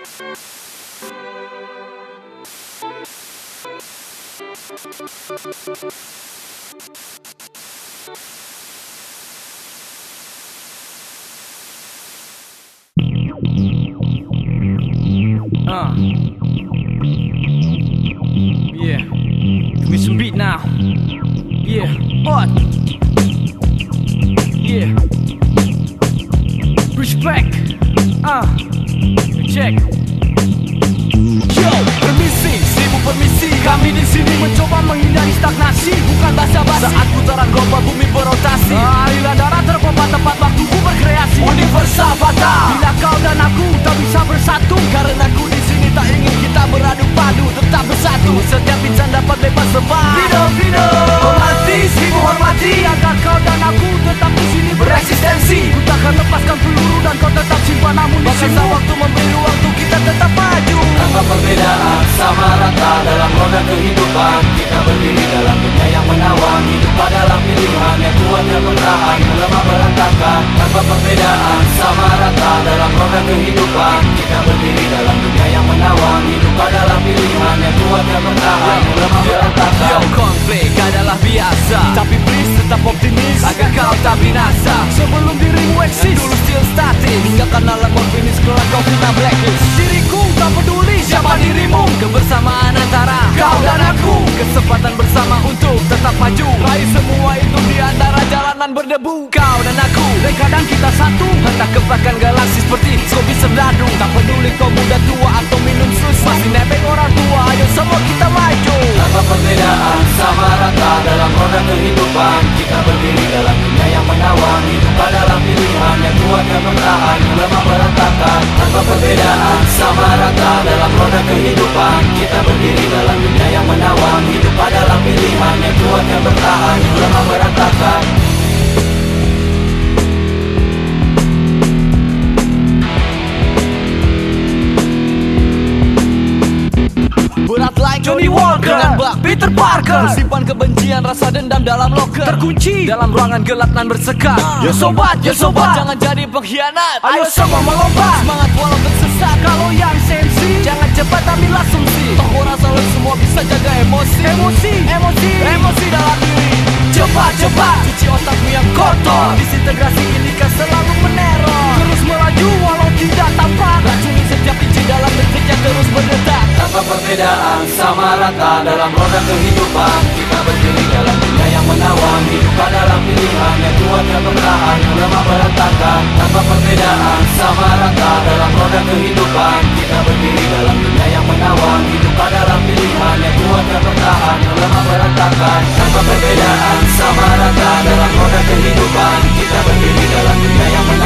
Uh. Yeah. Give me some beat now. Yeah. Yeah. Respect. Ah. Uh. Check. Yo, permisi, seribu permisi. Kami di sini mencoba menghindari stagnasi. Bukan basa-basi. Saat putaran global bumi berotasi. Aliran darah terpompa tepat waktuku berkreasi. Universal fatal Bila kau dan aku tak bisa bersatu Karena aku di sini tak ingin kita beradu padu Tetap bersatu. Setiap insan dapat bebas lepas Freedom, freedom. Hormati, seribu hormati. Agar kau dan aku tetap di sini bereksistensi. Ku takkan lepaskan peluru dan kau tetap simpan amunisimu. Waktu memberi Kita berdiri dalam dunia yang menawan. Hidup adalah pilihan yang kuat dan bertahan Yang lemah berantakan Tanpa perbedaan. Sama rata dalam roda kehidupan. Kita berdiri dalam dunia yang menawan. Hidup adalah pilihan yang kuat dan bertahan Yang lemah berantakan. Yo, konflik adalah biasa. Tapi please tetap optimis Agar kau tak binasa. Sebelum dirimu eksis Dulu still statis Tinggalkan alam finish Kelak kau kena blacklist Kesempatan bersama untuk tetap maju. Raih semua itu di antara jalanan berdebu. Kau dan aku Dan kadang kita satu. Hendak kembangkan galaksi seperti Skopi serdadu. Tak peduli kau muda tua atau minum susu Masih nebeng orang tua Ayo semua kita maju. Tanpa perbedaan sama rata dalam roda kehidupan. Kita berdiri dalam dunia yang menawan. Hidup adalah pilihan yang kuat dan bertahan. Yang lemah berantakan. Tanpa perbedaan sama rata roda kehidupan Kita berdiri dalam dunia yang menawan Hidup adalah pilihan yang kuat dan bertahan. Yang lemah berantakan. Berat like Johnny Walker Dengan bak Peter Parker. Simpan kebencian rasa dendam dalam locker Terkunci. Dalam ruangan gelap dan bersekat. Ya sobat, ya sobat Jangan jadi pengkhianat. Ayo semua melompat. Semangat walau tersesat. Kalau yang Jangan cepat ambil asumsi. Toh rasa lo semua bisa jaga emosi. Emosi, emosi, emosi dalam diri. Cepat, cepat. Cuci otakmu yang kotor. Disintegrasi ini kan selalu meneror. Terus melaju walau tidak tampak. Racuni setiap inci dalam detik yang terus berdetak Tanpa perbedaan sama rata dalam roda kehidupan. Kita berdiri dalam dunia yang menawan. Hidup adalah pilihan yang kuat dan bertahan Yang lemah berantakan. Tanpa perbedaan sama rata dalam roda kehidupan Kita berdiri dalam dunia yang menawan Hidup adalah pilihan yang kuat dan bertahan. Yang lemah berantakan. Tanpa perbedaan sama rata dalam roda kehidupan. Kita berdiri dalam dunia yang menawan